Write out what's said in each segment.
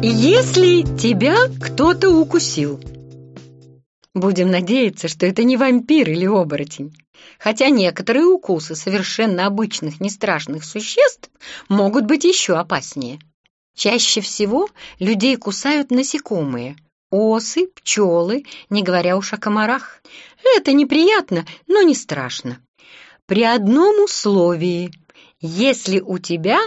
Если тебя кто-то укусил, будем надеяться, что это не вампир или оборотень. Хотя некоторые укусы совершенно обычных нестрашных существ могут быть еще опаснее. Чаще всего людей кусают насекомые – осы, пчелы, не говоря уж о комарах. Это неприятно, но не страшно. При одном условии – если у тебя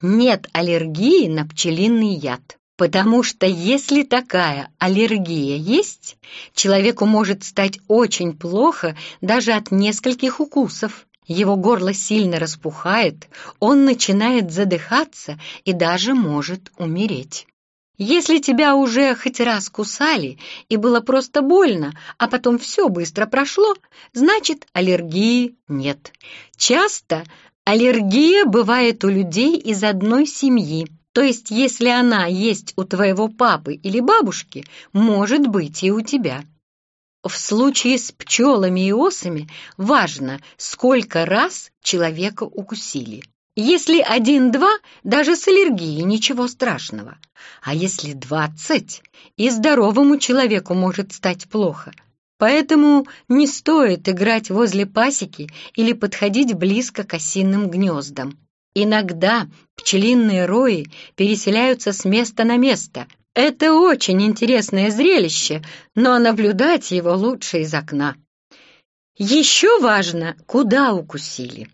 нет аллергии на пчелиный яд. Потому что если такая аллергия есть, человеку может стать очень плохо даже от нескольких укусов. Его горло сильно распухает, он начинает задыхаться и даже может умереть. Если тебя уже хоть раз кусали и было просто больно, а потом все быстро прошло, значит аллергии нет. Часто аллергия бывает у людей из одной семьи, то есть, если она есть у твоего папы или бабушки, может быть и у тебя. В случае с пчелами и осами важно, сколько раз человека укусили. Если один-два, даже с аллергией ничего страшного. А если двадцать, и здоровому человеку может стать плохо. Поэтому не стоит играть возле пасеки или подходить близко к осиным гнездам. Иногда пчелиные рои переселяются с места на место. Это очень интересное зрелище, но наблюдать его лучше из окна. Еще важно, куда укусили.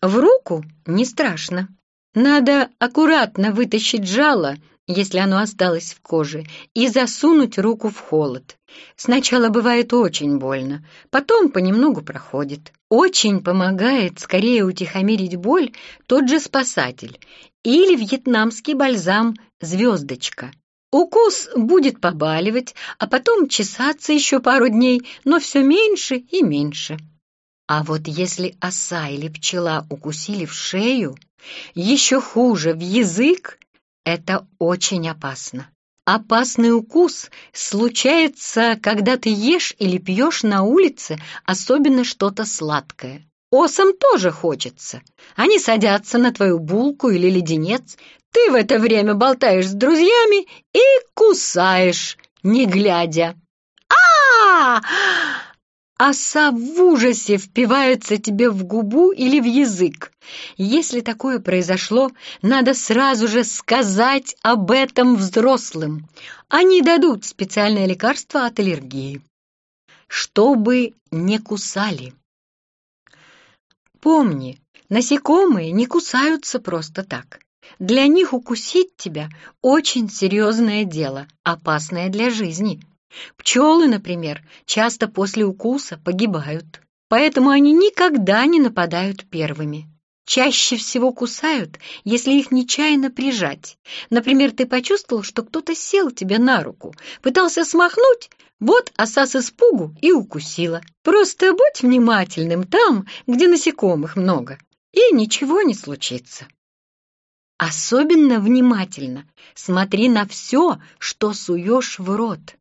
В руку не страшно. Надо аккуратно вытащить жало, если оно осталось в коже, и засунуть руку в холод. Сначала бывает очень больно, потом понемногу проходит. Очень помогает скорее утихомирить боль тот же спасатель или вьетнамский бальзам «Звездочка». Укус будет побаливать, а потом чесаться еще пару дней, но все меньше и меньше. А вот если оса или пчела укусили в шею, еще хуже в язык, это очень опасно. Опасный укус случается, когда ты ешь или пьешь на улице, особенно что-то сладкое. Осам тоже хочется. Они садятся на твою булку или леденец, ты в это время болтаешь с друзьями и кусаешь, не глядя. а, -а, -а! Оса в ужасе впивается тебе в губу или в язык. Если такое произошло, надо сразу же сказать об этом взрослым. Они дадут специальное лекарство от аллергии. Чтобы не кусали. Помни, насекомые не кусаются просто так. Для них укусить тебя очень серьезное дело, опасное для жизни. Пчелы, например, часто после укуса погибают, поэтому они никогда не нападают первыми. Чаще всего кусают, если их нечаянно прижать. Например, ты почувствовал, что кто-то сел тебе на руку, пытался смахнуть, вот оса с испугу и укусила. Просто будь внимательным там, где насекомых много, и ничего не случится. Особенно внимательно смотри на все, что суешь в рот.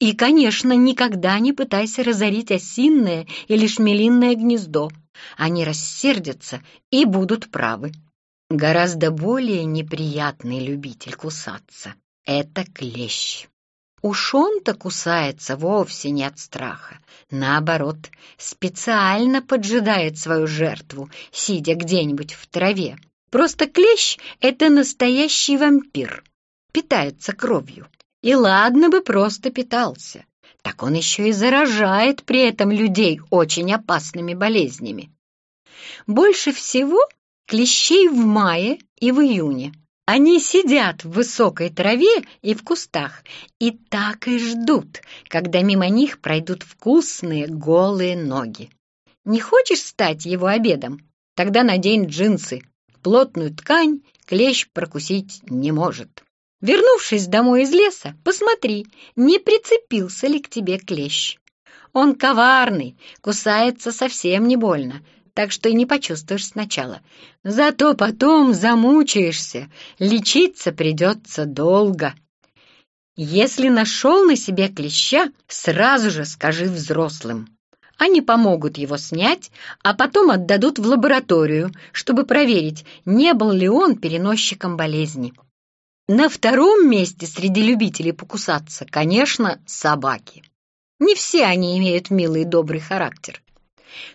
И, конечно, никогда не пытайся разорить осинное или шмелинное гнездо. Они рассердятся и будут правы. Гораздо более неприятный любитель кусаться — это клещ. Уж он-то кусается вовсе не от страха. Наоборот, специально поджидает свою жертву, сидя где-нибудь в траве. Просто клещ — это настоящий вампир, питается кровью. И ладно бы просто питался, так он еще и заражает при этом людей очень опасными болезнями. Больше всего клещей в мае и в июне. Они сидят в высокой траве и в кустах и так и ждут, когда мимо них пройдут вкусные голые ноги. Не хочешь стать его обедом? Тогда надень джинсы. Плотную ткань клещ прокусить не может. Вернувшись домой из леса, посмотри, не прицепился ли к тебе клещ. Он коварный, кусается совсем не больно, так что и не почувствуешь сначала. Зато потом замучаешься, лечиться придется долго. Если нашел на себе клеща, сразу же скажи взрослым. Они помогут его снять, а потом отдадут в лабораторию, чтобы проверить, не был ли он переносчиком болезни. На втором месте среди любителей покусаться, конечно, собаки. Не все они имеют милый и добрый характер.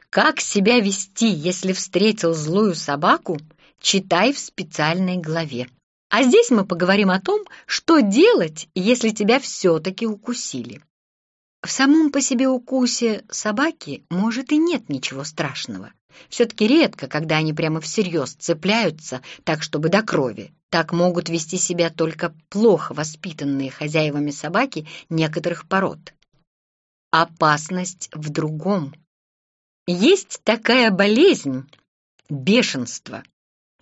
Как себя вести, если встретил злую собаку, читай в специальной главе. А здесь мы поговорим о том, что делать, если тебя все-таки укусили. В самом по себе укусе собаки, может, и нет ничего страшного. Все-таки редко, когда они прямо всерьез цепляются, так чтобы до крови. Так могут вести себя только плохо воспитанные хозяевами собаки некоторых пород. Опасность в другом. Есть такая болезнь – бешенство.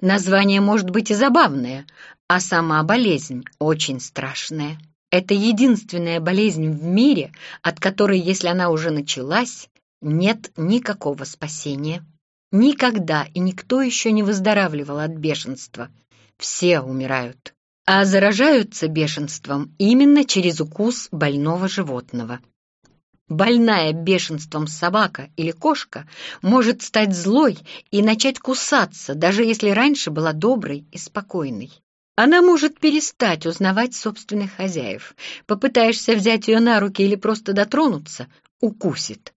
Название может быть и забавное, а сама болезнь очень страшная. Это единственная болезнь в мире, от которой, если она уже началась, нет никакого спасения. Никогда и никто еще не выздоравливал от бешенства. Все умирают. А заражаются бешенством именно через укус больного животного. Больная бешенством собака или кошка может стать злой и начать кусаться, даже если раньше была доброй и спокойной. Она может перестать узнавать собственных хозяев. Попытаешься взять ее на руки или просто дотронуться — укусит.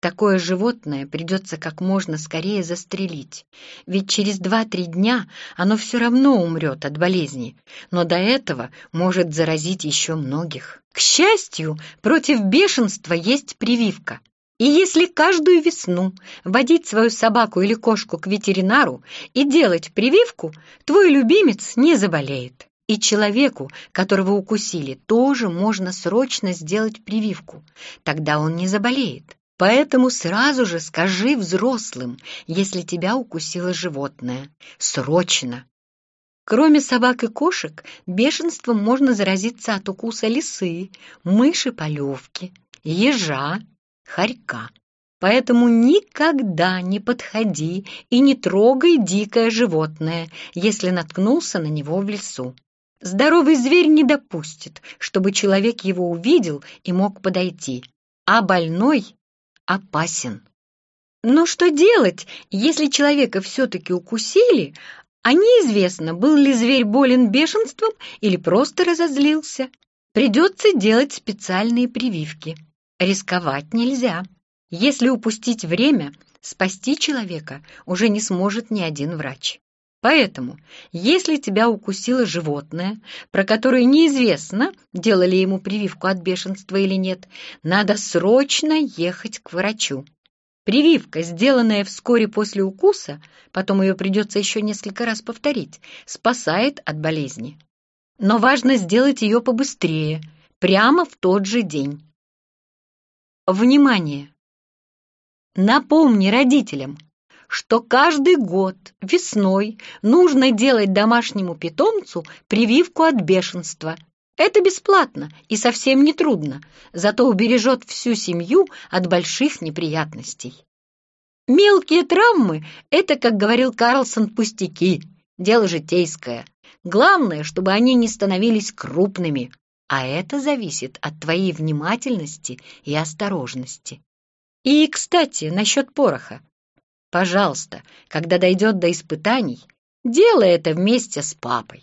Такое животное придется как можно скорее застрелить, ведь через два-три дня оно все равно умрет от болезни, но до этого может заразить еще многих. К счастью, против бешенства есть прививка. И если каждую весну водить свою собаку или кошку к ветеринару и делать прививку, твой любимец не заболеет. И человеку, которого укусили, тоже можно срочно сделать прививку. Тогда он не заболеет. Поэтому сразу же скажи взрослым, если тебя укусило животное. Срочно. Кроме собак и кошек, бешенством можно заразиться от укуса лисы, мыши-полевки, ежа, хорька. Поэтому никогда не подходи и не трогай дикое животное, если наткнулся на него в лесу. Здоровый зверь не допустит, чтобы человек его увидел и мог подойти, а больной опасен. Но что делать, если человека все-таки укусили, а неизвестно, был ли зверь болен бешенством или просто разозлился? Придется делать специальные прививки. Рисковать нельзя. Если упустить время, спасти человека уже не сможет ни один врач. Поэтому, если тебя укусило животное, про которое неизвестно, делали ему прививку от бешенства или нет, надо срочно ехать к врачу. Прививка, сделанная вскоре после укуса, потом ее придется еще несколько раз повторить, спасает от болезни. Но важно сделать ее побыстрее, прямо в тот же день. Внимание! Напомни родителям, что каждый год весной нужно делать домашнему питомцу прививку от бешенства. Это бесплатно и совсем не трудно, зато убережет всю семью от больших неприятностей. Мелкие травмы – это, как говорил Карлсон, пустяки, дело житейское. Главное, чтобы они не становились крупными, а это зависит от твоей внимательности и осторожности. И, кстати, насчет пороха. Пожалуйста, когда дойдет до испытаний, делай это вместе с папой.